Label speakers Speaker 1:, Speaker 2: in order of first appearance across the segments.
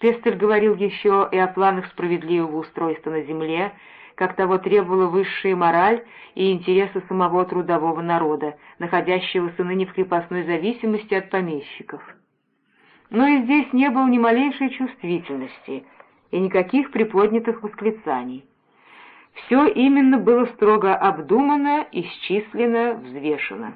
Speaker 1: Пестель говорил еще и о планах справедливого устройства на земле, как того требовала высшая мораль и интересы самого трудового народа, находящегося ныне в крепостной зависимости от помещиков. Но и здесь не было ни малейшей чувствительности и никаких приподнятых восклицаний. Все именно было строго обдумано, исчислено, взвешено.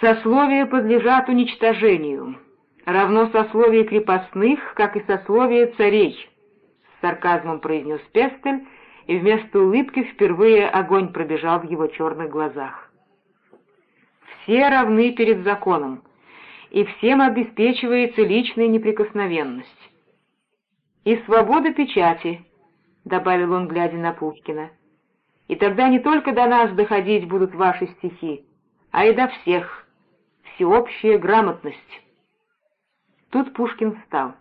Speaker 1: Сословия подлежат уничтожению, равно сословие крепостных, как и сословие царей, — с сарказмом произнес Пестель, и вместо улыбки впервые огонь пробежал в его черных глазах. Все равны перед законом, и всем обеспечивается личная неприкосновенность. И свобода печати, — добавил он, глядя на Пушкина, — и тогда не только до нас доходить будут ваши стихи, а и до всех, всеобщая грамотность. Тут Пушкин встал.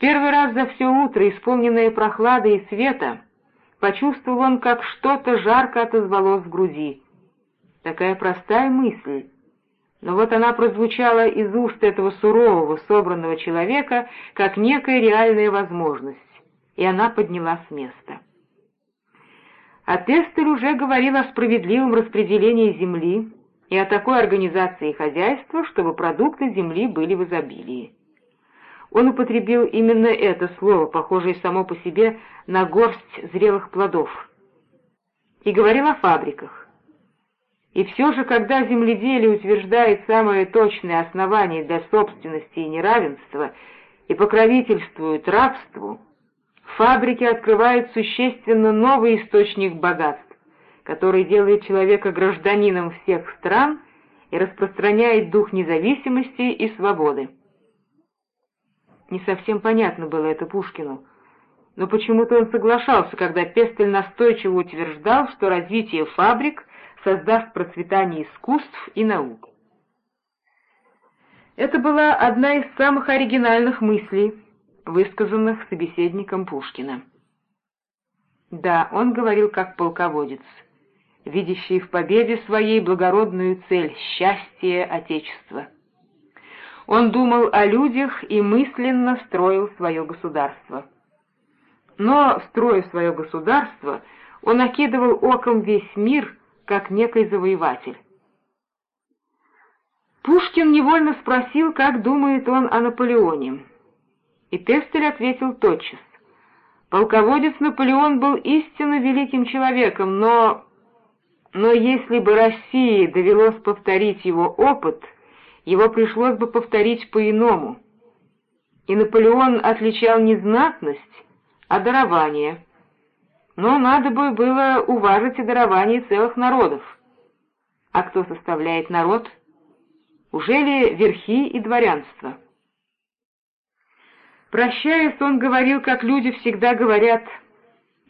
Speaker 1: Первый раз за все утро, исполненное прохлады и света, почувствовал он, как что-то жарко отозвалось в груди. Такая простая мысль, но вот она прозвучала из уст этого сурового, собранного человека, как некая реальная возможность, и она подняла с места. А Тестель уже говорил о справедливом распределении земли, и о такой организации хозяйства, чтобы продукты земли были в изобилии. Он употребил именно это слово, похожее само по себе на горсть зрелых плодов, и говорил о фабриках. И все же, когда земледелие утверждает самое точное основание для собственности и неравенства и покровительствует рабству, фабрики открывают существенно новый источник богатств, который делает человека гражданином всех стран и распространяет дух независимости и свободы. Не совсем понятно было это Пушкину, но почему-то он соглашался, когда Пестель настойчиво утверждал, что развитие фабрик создаст процветание искусств и наук. Это была одна из самых оригинальных мыслей, высказанных собеседником Пушкина. Да, он говорил как полководец — видящий в победе своей благородную цель — счастье Отечества. Он думал о людях и мысленно строил свое государство. Но, строя свое государство, он окидывал оком весь мир, как некий завоеватель. Пушкин невольно спросил, как думает он о Наполеоне. И Пестель ответил тотчас. Полководец Наполеон был истинно великим человеком, но но если бы России довелось повторить его опыт, его пришлось бы повторить по-иному. И Наполеон отличал не знатность, а дарование. Но надо бы было уважить и дарование целых народов. А кто составляет народ? Уже ли верхи и дворянство? Прощаясь, он говорил, как люди всегда говорят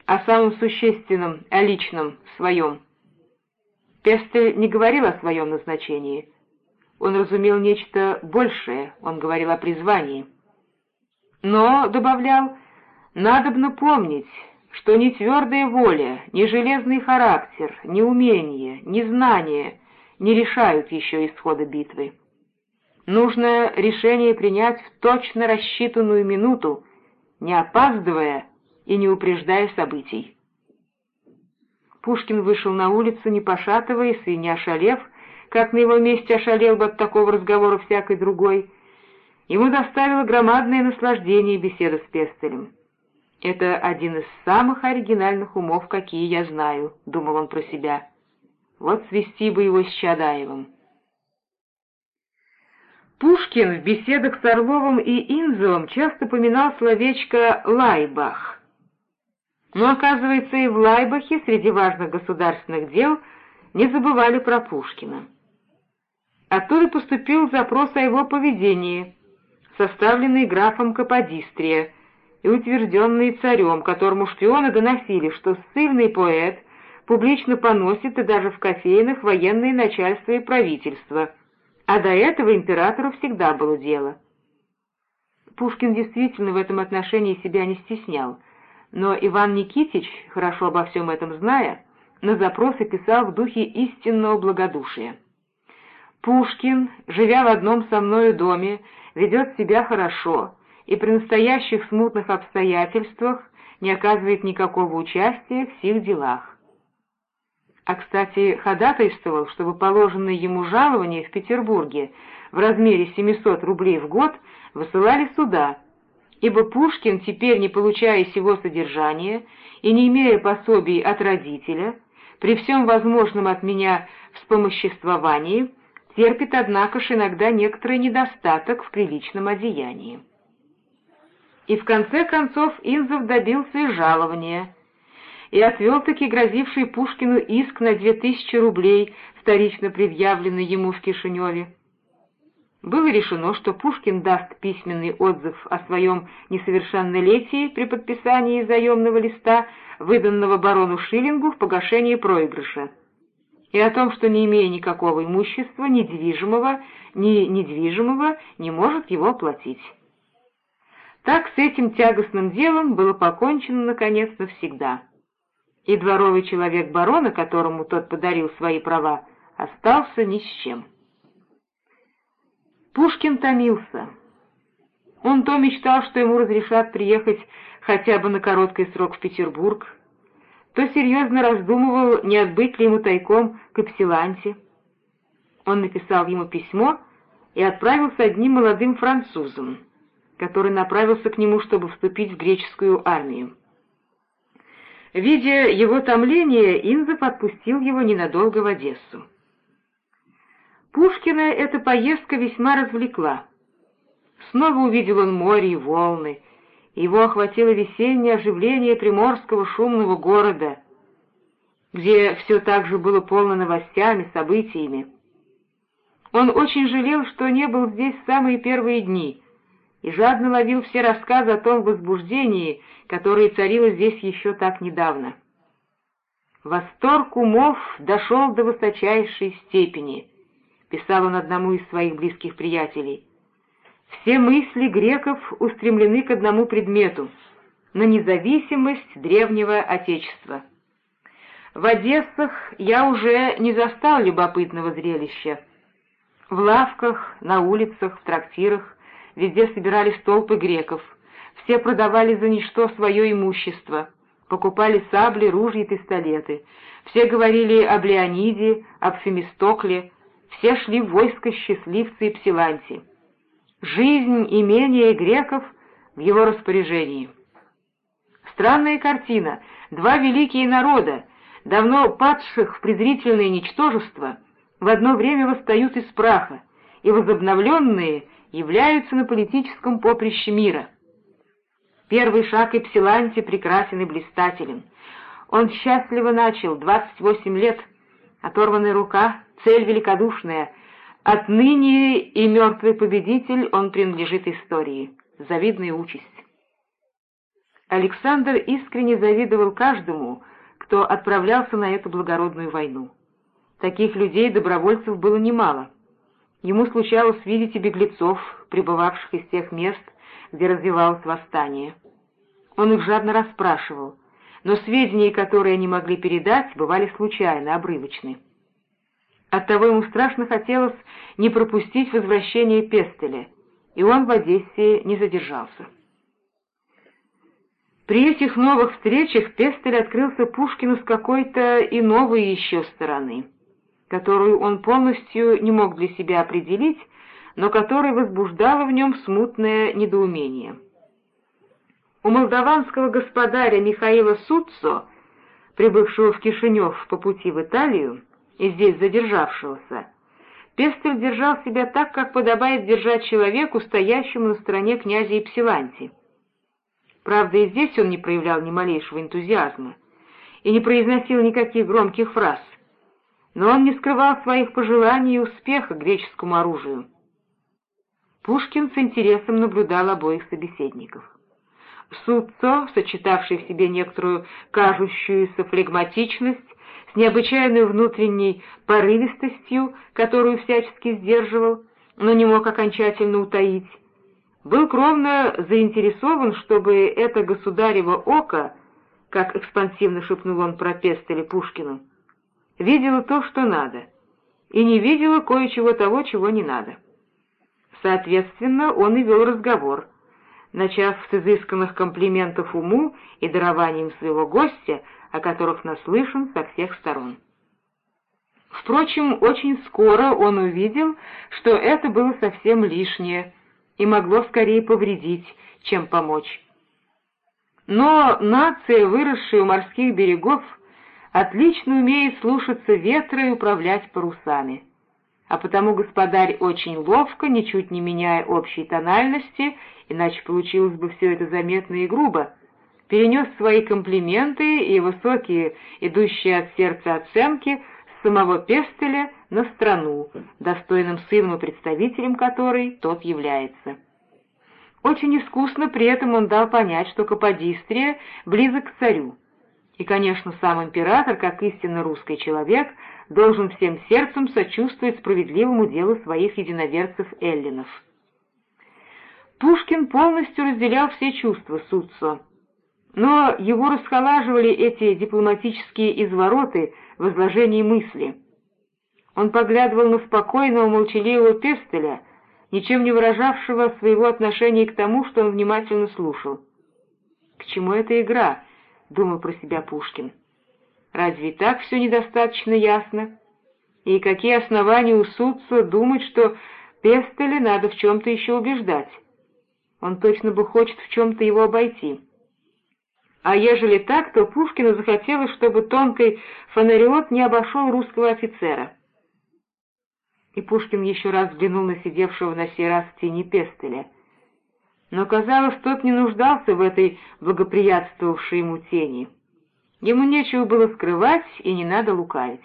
Speaker 1: о самом существенном, о личном, своем. Пестель не говорил о своем назначении. Он разумел нечто большее, он говорил о призвании. Но, добавлял, надобно помнить, что ни твердая воля, ни железный характер, ни умение, ни знание не решают еще исхода битвы. Нужно решение принять в точно рассчитанную минуту, не опаздывая и не упреждая событий. Пушкин вышел на улицу, не пошатываясь и не ошалев, как на его месте ошалел бы от такого разговора всякой другой. Ему доставило громадное наслаждение беседа с Пестелем. «Это один из самых оригинальных умов, какие я знаю», — думал он про себя. «Вот свести бы его с Чадаевым». Пушкин в беседах с Орловым и Инзовым часто поминал словечко «лайбах», но, оказывается, и в Лайбахе среди важных государственных дел не забывали про Пушкина. Оттуда поступил запрос о его поведении, составленный графом Каподистрия и утвержденный царем, которому шпионы доносили, что ссыльный поэт публично поносит и даже в кофейнах военное начальство и правительство, а до этого императору всегда было дело. Пушкин действительно в этом отношении себя не стеснял — но Иван Никитич, хорошо обо всем этом зная, на запросы писал в духе истинного благодушия. Пушкин, живя в одном со мною доме, ведет себя хорошо и при настоящих смутных обстоятельствах не оказывает никакого участия в сих делах. А, кстати, ходатайствовал, чтобы положенное ему жалование в Петербурге в размере 700 рублей в год высылали сюда, ибо Пушкин, теперь не получая сего содержания и не имея пособий от родителя, при всем возможном от меня вспомоществовании, терпит, однако ж, иногда некоторый недостаток в приличном одеянии. И в конце концов Инзов добился и жалования, и отвел-таки грозивший Пушкину иск на две тысячи рублей, вторично предъявленный ему в Кишиневе. Было решено, что Пушкин даст письменный отзыв о своем несовершеннолетии при подписании заемного листа, выданного барону Шиллингу в погашении проигрыша, и о том, что, не имея никакого имущества, ни движимого, ни недвижимого, не может его оплатить. Так с этим тягостным делом было покончено, наконец, навсегда. И дворовый человек барона, которому тот подарил свои права, остался ни с чем. Пушкин томился. Он то мечтал, что ему разрешат приехать хотя бы на короткий срок в Петербург, то серьезно раздумывал, не отбыть ли ему тайком к Эпсиланте. Он написал ему письмо и отправил с одним молодым французом, который направился к нему, чтобы вступить в греческую армию. Видя его томление, Инзов отпустил его ненадолго в Одессу. Пушкина эта поездка весьма развлекла. Снова увидел он море и волны, его охватило весеннее оживление приморского шумного города, где все так же было полно новостями, событиями. Он очень жалел, что не был здесь в самые первые дни, и жадно ловил все рассказы о том возбуждении, которое царило здесь еще так недавно. Восторг умов дошел до высочайшей степени —— писал он одному из своих близких приятелей. «Все мысли греков устремлены к одному предмету — на независимость древнего Отечества. В Одессах я уже не застал любопытного зрелища. В лавках, на улицах, в трактирах везде собирались толпы греков, все продавали за ничто свое имущество, покупали сабли, ружья и пистолеты, все говорили об Леониде, об Фемистокле, все шли в войско счастливцы и псиланти. Жизнь имения греков в его распоряжении. Странная картина. Два великие народа, давно падших в презрительное ничтожество, в одно время восстают из праха, и возобновленные являются на политическом поприще мира. Первый шаг Эпсиланти прекрасен и блистателен. Он счастливо начал, 28 лет, оторванная рука, цель великодушная. Отныне и мертвый победитель, он принадлежит истории. Завидная участь. Александр искренне завидовал каждому, кто отправлялся на эту благородную войну. Таких людей, добровольцев, было немало. Ему случалось видеть и беглецов, прибывавших из тех мест, где развивалось восстание. Он их жадно расспрашивал, но сведения, которые они могли передать, бывали случайно, обрывочны. Оттого ему страшно хотелось не пропустить возвращение Пестеля, и он в Одессе не задержался. При этих новых встречах Пестель открылся Пушкину с какой-то и новой еще стороны, которую он полностью не мог для себя определить, но которая возбуждала в нем смутное недоумение. У молдаванского господаря Михаила Суццо, прибывшего в Кишинев по пути в Италию, и здесь задержавшегося, Пестель держал себя так, как подобает держать человеку, стоящему на стороне князя Ипсиланти. Правда, и здесь он не проявлял ни малейшего энтузиазма и не произносил никаких громких фраз, но он не скрывал своих пожеланий и успеха греческому оружию. Пушкин с интересом наблюдал обоих собеседников. Суццо, сочетавший в себе некоторую кажущуюся флегматичность, необычайной внутренней порывистостью, которую всячески сдерживал, но не мог окончательно утаить, был кровно заинтересован, чтобы это государево око, как экспансивно шепнул он про Пестеля Пушкину, видело то, что надо, и не видело кое-чего того, чего не надо. Соответственно, он и вел разговор, начав с изысканных комплиментов уму и дарованием своего гостя, о которых наслышан со всех сторон. Впрочем, очень скоро он увидел, что это было совсем лишнее и могло скорее повредить, чем помочь. Но нация, выросшая у морских берегов, отлично умеет слушаться ветра и управлять парусами. А потому господарь очень ловко, ничуть не меняя общей тональности, иначе получилось бы все это заметно и грубо, перенес свои комплименты и высокие, идущие от сердца оценки самого Пестеля на страну, достойным сыном и представителем которой тот является. Очень искусно при этом он дал понять, что Каподистрия близок к царю. И, конечно, сам император, как истинно русский человек, должен всем сердцем сочувствовать справедливому делу своих единоверцев-эллинов. Пушкин полностью разделял все чувства Суццо, но его расхолаживали эти дипломатические извороты в изложении мысли. Он поглядывал на спокойного, молчаливого Пестеля, ничем не выражавшего своего отношения к тому, что он внимательно слушал. «К чему эта игра?» — думал про себя Пушкин. «Разве так все недостаточно ясно? И какие основания у Суццо думать, что Пестеля надо в чем-то еще убеждать? Он точно бы хочет в чем-то его обойти». А ежели так, то Пушкину захотелось, чтобы тонкий фонариот не обошел русского офицера и Пушкин еще раз взглянул на сидевшего на сей раз в тени Пестеля. Но, казалось, тот не нуждался в этой благоприятствовавшей ему тени. Ему нечего было скрывать и не надо лукавить.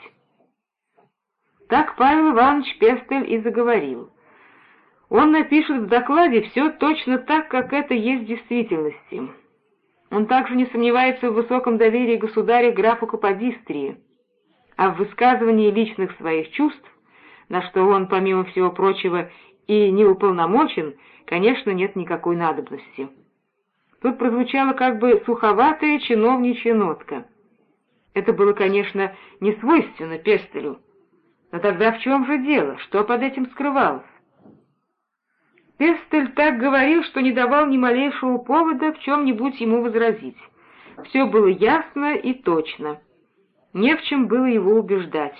Speaker 1: Так Павел Иванович Пестель и заговорил. Он напишет в докладе все точно так, как это есть в действительности. Он также не сомневается в высоком доверии государя графу Каподистрии, а в высказывании личных своих чувств на что он, помимо всего прочего, и не уполномочен, конечно, нет никакой надобности. Тут прозвучала как бы суховатая чиновничья нотка. Это было, конечно, не свойственно Пестелю. Но тогда в чем же дело? Что под этим скрывалось? Пестель так говорил, что не давал ни малейшего повода в чем-нибудь ему возразить. Все было ясно и точно. Не в чем было его убеждать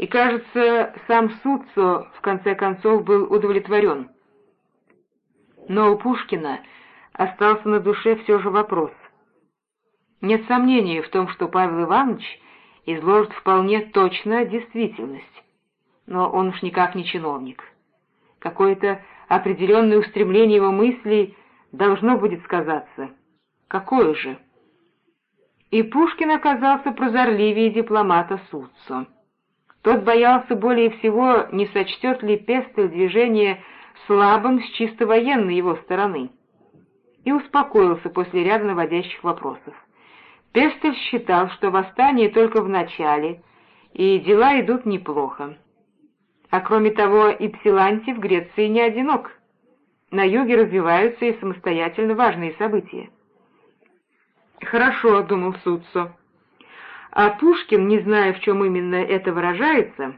Speaker 1: и, кажется, сам Суцо в конце концов был удовлетворен. Но у Пушкина остался на душе все же вопрос. Нет сомнений в том, что Павел Иванович изложит вполне точно действительность, но он уж никак не чиновник. Какое-то определенное устремление его мыслей должно будет сказаться. Какое же? И Пушкин оказался прозорливее дипломата Суцо. Тот боялся более всего, не сочтет ли Пестель движение слабым с чисто военной его стороны, и успокоился после ряда наводящих вопросов. Пестель считал, что восстание только в начале, и дела идут неплохо. А кроме того, и Псиланти в Греции не одинок. На юге развиваются и самостоятельно важные события. «Хорошо», — думал Суццо, а Пушкин, не зная, в чем именно это выражается,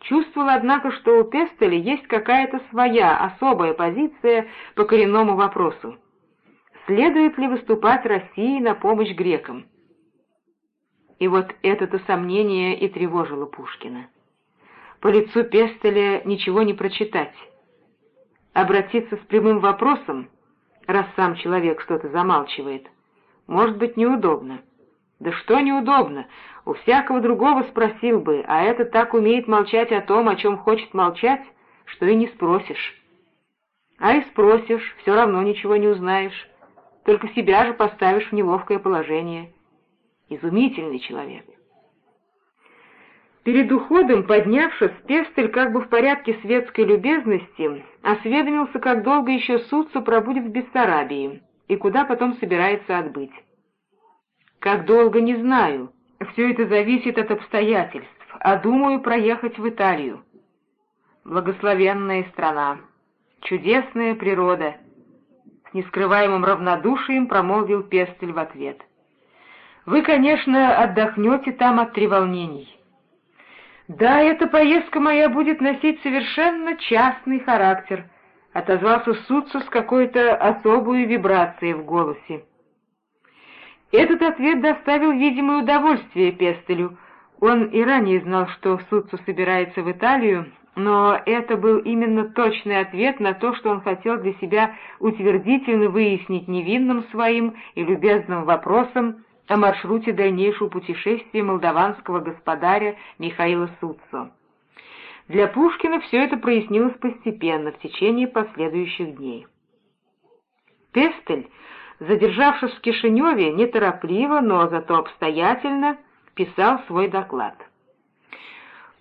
Speaker 1: чувствовал, однако, что у Пестеля есть какая-то своя особая позиция по коренному вопросу. Следует ли выступать России на помощь грекам? И вот это-то сомнение и тревожило Пушкина. По лицу Пестеля ничего не прочитать. Обратиться с прямым вопросом, раз сам человек что-то замалчивает, может быть неудобно. Да что неудобно, у всякого другого спросил бы, а этот так умеет молчать о том, о чем хочет молчать, что и не спросишь. А и спросишь, все равно ничего не узнаешь, только себя же поставишь в неловкое положение. Изумительный человек. Перед уходом, поднявшись, Пестель как бы в порядке светской любезности осведомился, как долго еще Суцу пробудет в Бессарабии и куда потом собирается отбыть. Как долго, не знаю. Все это зависит от обстоятельств, а думаю проехать в Италию. Благословенная страна, чудесная природа. Нескрываемым равнодушием промолвил Пестель в ответ. Вы, конечно, отдохнете там от треволнений. «Да, эта поездка моя будет носить совершенно частный характер», — отозвался Суцу с какой-то особой вибрацией в голосе. Этот ответ доставил видимое удовольствие Пестелю. Он и ранее знал, что Суцу собирается в Италию, но это был именно точный ответ на то, что он хотел для себя утвердительно выяснить невинным своим и любезным вопросом о маршруте дальнейшего путешествия молдаванского господаря Михаила Суцо. Для Пушкина все это прояснилось постепенно, в течение последующих дней. Пестель, задержавшись в Кишиневе, неторопливо, но зато обстоятельно, писал свой доклад.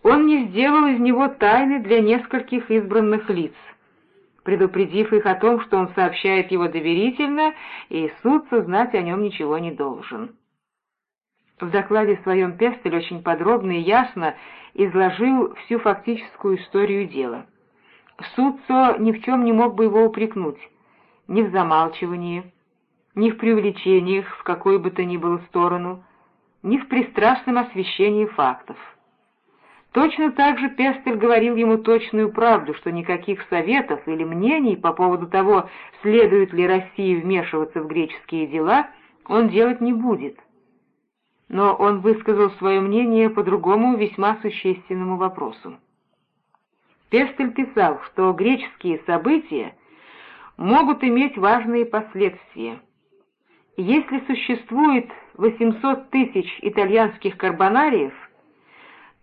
Speaker 1: Он не сделал из него тайны для нескольких избранных лиц, предупредив их о том, что он сообщает его доверительно, и суд знать о нем ничего не должен. В докладе своем Пестель очень подробно и ясно изложил всю фактическую историю дела. Судцо ни в чем не мог бы его упрекнуть, ни в замалчивании, ни в привлечениях в какой бы то ни было сторону, ни в пристрастном освещении фактов. Точно так же Пестель говорил ему точную правду, что никаких советов или мнений по поводу того, следует ли России вмешиваться в греческие дела, он делать не будет. Но он высказал свое мнение по другому весьма существенному вопросу. Пестель писал, что греческие события могут иметь важные последствия. Если существует 800 тысяч итальянских карбонариев –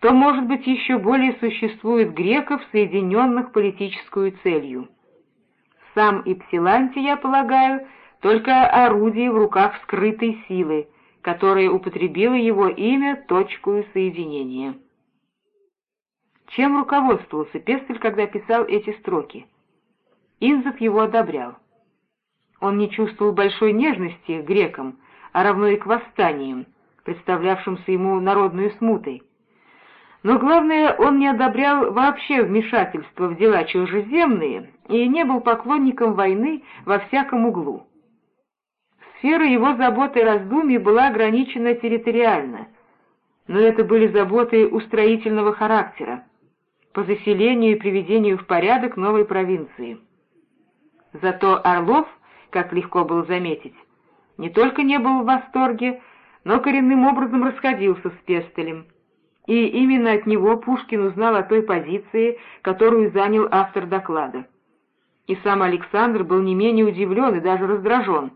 Speaker 1: то, может быть, еще более существует греков, соединенных политическую целью. Сам Ипсиланти, я полагаю, только орудие в руках скрытой силы, которая употребила его имя точку соединения. Чем руководствовался Пестель, когда писал эти строки? Инзов его одобрял. Он не чувствовал большой нежности к грекам, а равно и к восстаниям, представлявшимся ему народной смутой. Но главное, он не одобрял вообще вмешательство в дела чужеземные и не был поклонником войны во всяком углу. Сфера его забот и раздумий была ограничена территориально, но это были заботы устроительного характера, по заселению и приведению в порядок новой провинции. Зато Орлов, как легко было заметить, не только не был в восторге, но коренным образом расходился с Пестелем, и именно от него Пушкин узнал о той позиции, которую занял автор доклада. И сам Александр был не менее удивлен и даже раздражен.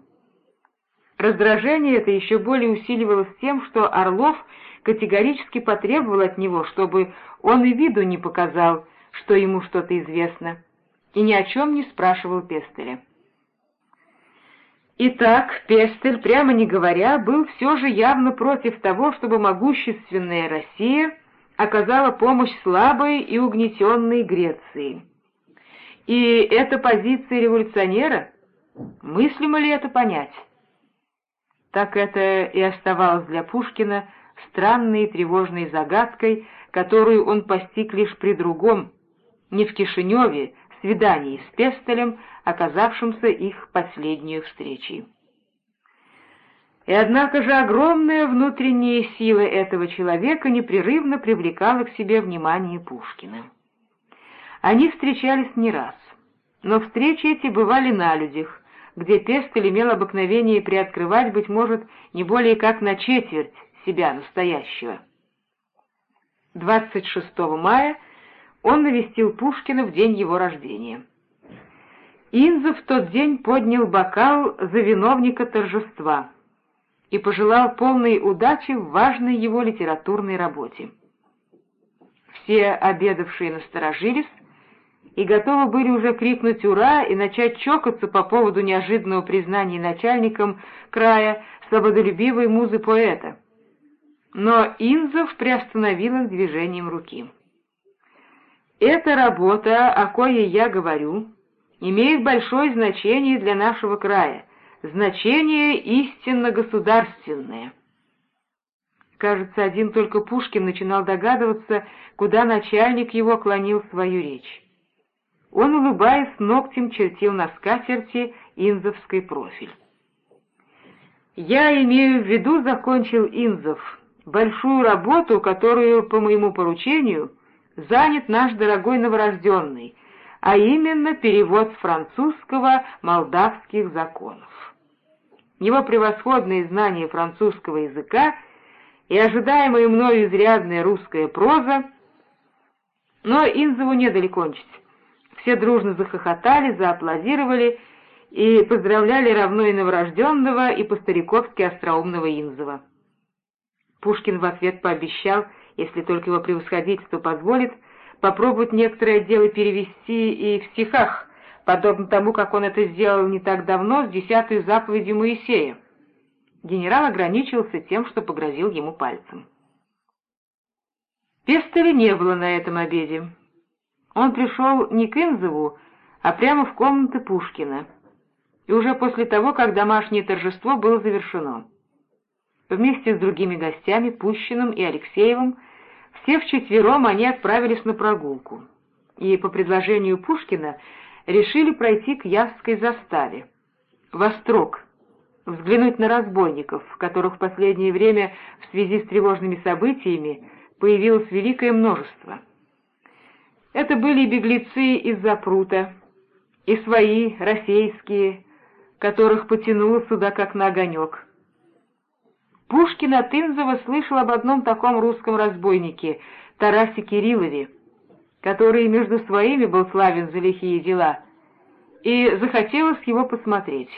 Speaker 1: Раздражение это еще более усиливалось тем, что Орлов категорически потребовал от него, чтобы он и виду не показал, что ему что-то известно, и ни о чем не спрашивал Пестеля. Итак, Пестель, прямо не говоря, был все же явно против того, чтобы могущественная Россия оказала помощь слабой и угнетенной Греции. И эта позиция революционера, мыслимо ли это понять? Так это и оставалось для Пушкина странной и тревожной загадкой, которую он постиг лишь при другом, не в Кишиневе, свидании с Пестелем, оказавшимся их последней встречей. И однако же огромная внутренняя сила этого человека непрерывно привлекала к себе внимание Пушкина. Они встречались не раз, но встречи эти бывали на людях, где Пестель имел обыкновение приоткрывать, быть может, не более как на четверть себя настоящего. 26 мая он навестил Пушкина в день его рождения. Инза в тот день поднял бокал за виновника торжества и пожелал полной удачи в важной его литературной работе. Все обедавшие насторожились и готовы были уже крикнуть «Ура!» и начать чокаться по поводу неожиданного признания начальником края свободолюбивой музы поэта. Но Инзов приостановил их движением руки. «Эта работа, о коей я говорю, имеет большое значение для нашего края, значение истинно государственное. Кажется, один только Пушкин начинал догадываться, куда начальник его клонил свою речь. Он, улыбаясь, ногтем чертил на скатерти инзовский профиль. «Я имею в виду, — закончил Инзов, — большую работу, которую, по моему поручению, занят наш дорогой новорожденный, а именно перевод французского молдавских законов. Его превосходные знания французского языка и ожидаемая мною изрядная русская проза, но Инзову не дали кончить. Все дружно захохотали, зааплодировали и поздравляли равно и новорожденного, и по-стариковски остроумного Инзова. Пушкин в ответ пообещал, если только его превосходительство позволит, попробовать некоторые отделы перевести и в стихах, подобно тому, как он это сделал не так давно с десятой заповедью Моисея. Генерал ограничился тем, что погрозил ему пальцем. Пестеля не было на этом обеде. Он пришел не к Инзову, а прямо в комнаты Пушкина, и уже после того, как домашнее торжество было завершено. Вместе с другими гостями, Пущиным и Алексеевым, все вчетвером они отправились на прогулку, и по предложению Пушкина решили пройти к Явской заставе, в Острог, взглянуть на разбойников, которых в последнее время в связи с тревожными событиями появилось великое множество. Это были беглецы из-за прута, и свои, российские, которых потянуло сюда как на огонек. Пушкин от слышал об одном таком русском разбойнике, Тарасе Кириллове, который между своими был славен за лихие дела, и захотелось его посмотреть.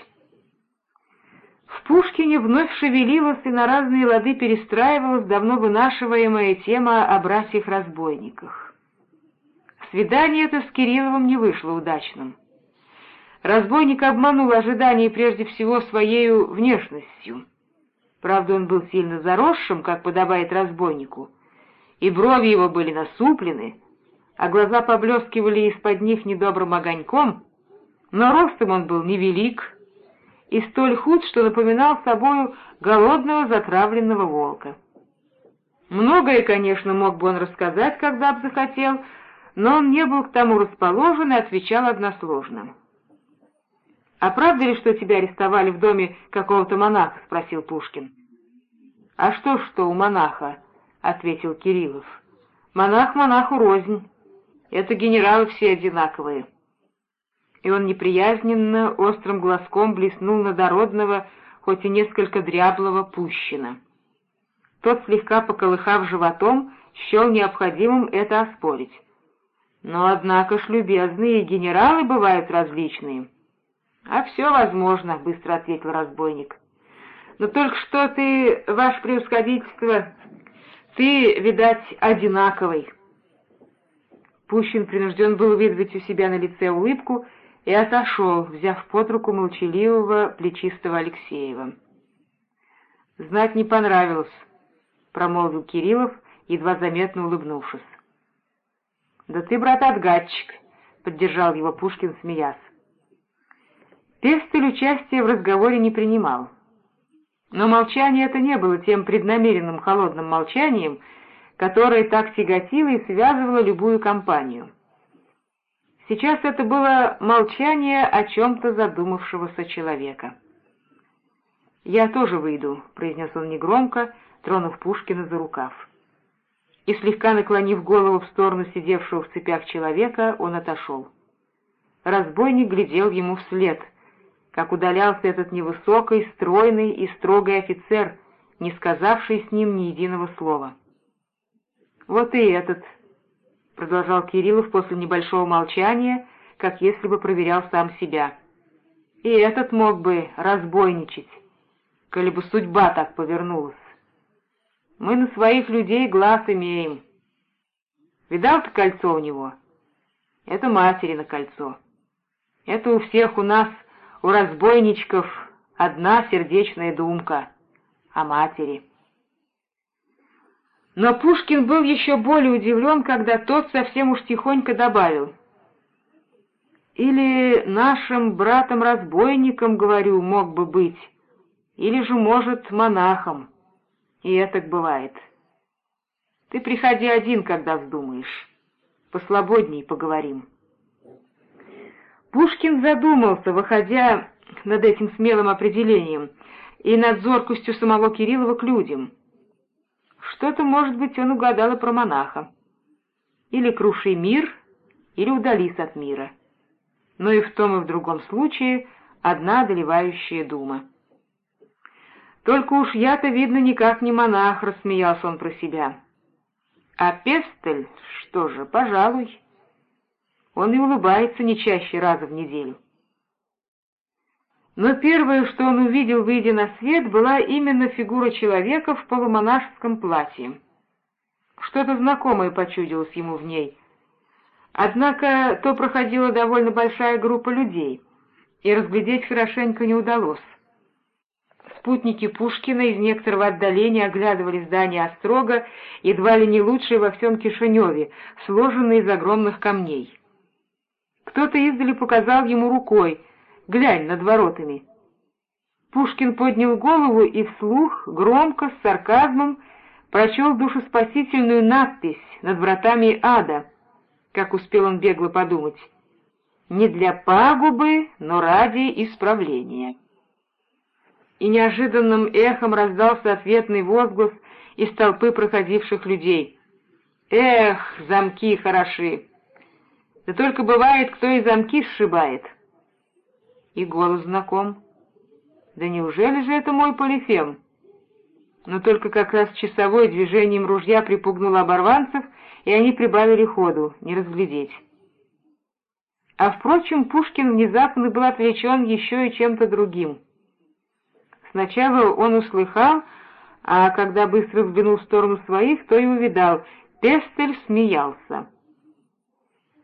Speaker 1: В Пушкине вновь шевелилась и на разные лады перестраивалась давно вынашиваемая тема о братьях-разбойниках. Свидание это с Кирилловым не вышло удачным. Разбойник обманул ожидания прежде всего своей внешностью — Правда, он был сильно заросшим, как подобает разбойнику, и брови его были насуплены, а глаза поблескивали из-под них недобрым огоньком, но ростом он был невелик и столь худ, что напоминал собою голодного затравленного волка. Многое, конечно, мог бы он рассказать, когда бы захотел, но он не был к тому расположен и отвечал односложно. «А правда ли, что тебя арестовали в доме какого-то монаха?» — спросил Пушкин. «А что, что у монаха?» — ответил Кириллов. «Монах монаху рознь. Это генералы все одинаковые». И он неприязненно острым глазком блеснул на дородного, хоть и несколько дряблого Пущина. Тот, слегка поколыхав животом, счел необходимым это оспорить. «Но, однако ж, любезные генералы бывают различные». «А все возможно», — быстро ответил разбойник. «Но только что ты, ваше превосходительство, ты, видать, одинаковый». Пущин принужден был выдавить у себя на лице улыбку и отошел, взяв под руку молчаливого, плечистого Алексеева. «Знать не понравилось», — промолвил Кириллов, едва заметно улыбнувшись. «Да ты, брат, отгадчик», — поддержал его Пушкин, смеясь. Пестель участия в разговоре не принимал. Но молчание это не было тем преднамеренным холодным молчанием, которое так тяготило и связывало любую компанию. Сейчас это было молчание о чем-то задумавшегося человека. «Я тоже выйду», — произнес он негромко, тронув Пушкина за рукав. И слегка наклонив голову в сторону сидевшего в цепях человека, он отошел. Разбойник глядел ему вслед — как удалялся этот невысокий, стройный и строгий офицер, не сказавший с ним ни единого слова. «Вот и этот», — продолжал Кириллов после небольшого молчания, как если бы проверял сам себя. «И этот мог бы разбойничать, коли бы судьба так повернулась. Мы на своих людей глаз имеем. Видал ты кольцо у него? Это матери на кольцо. Это у всех у нас у разбойничков одна сердечная думка о матери. Но Пушкин был еще более удивлен, когда тот совсем уж тихонько добавил. «Или нашим братом-разбойником, говорю, мог бы быть, или же, может, монахом. И это бывает. Ты приходи один, когда вздумаешь. Посвободней поговорим». Пушкин задумался, выходя над этим смелым определением и над зоркостью самого Кириллова к людям. Что-то, может быть, он угадал и про монаха. Или круши мир, или удались от мира. Но и в том и в другом случае одна одолевающая дума. «Только уж я-то, видно, никак не монах», — рассмеялся он про себя. «А Пестель, что же, пожалуй». Он и улыбается не чаще раза в неделю. Но первое, что он увидел, выйдя на свет, была именно фигура человека в полумонашеском платье. Что-то знакомое почудилось ему в ней. Однако то проходила довольно большая группа людей, и разглядеть хорошенько не удалось. Спутники Пушкина из некоторого отдаления оглядывали здание Острога, едва ли не лучшее во всем Кишиневе, сложенное из огромных камней. Кто-то издали показал ему рукой — Глянь над воротами». Пушкин поднял голову и вслух, громко, с сарказмом, прочел душеспасительную надпись над вратами ада, как успел он бегло подумать. «Не для пагубы, но ради исправления». И неожиданным эхом раздался ответный возглас из толпы проходивших людей. «Эх, замки хороши! Да только бывает, кто и замки сшибает!» И голос знаком. Да неужели же это мой Полифем? Но только как раз часовой движением ружья припугнул оборванцев, и они прибавили ходу, не разглядеть. А, впрочем, Пушкин внезапно был отвлечен еще и чем-то другим. Сначала он услыхал, а когда быстро взглянул в сторону своих, то и увидал, Пестель смеялся.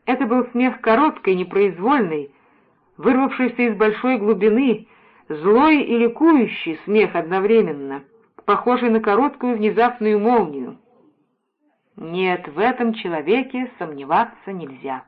Speaker 1: Это был смех короткий, непроизвольный, вырвавшийся из большой глубины, злой и ликующий смех одновременно, похожий на короткую внезапную молнию. Нет, в этом человеке сомневаться нельзя.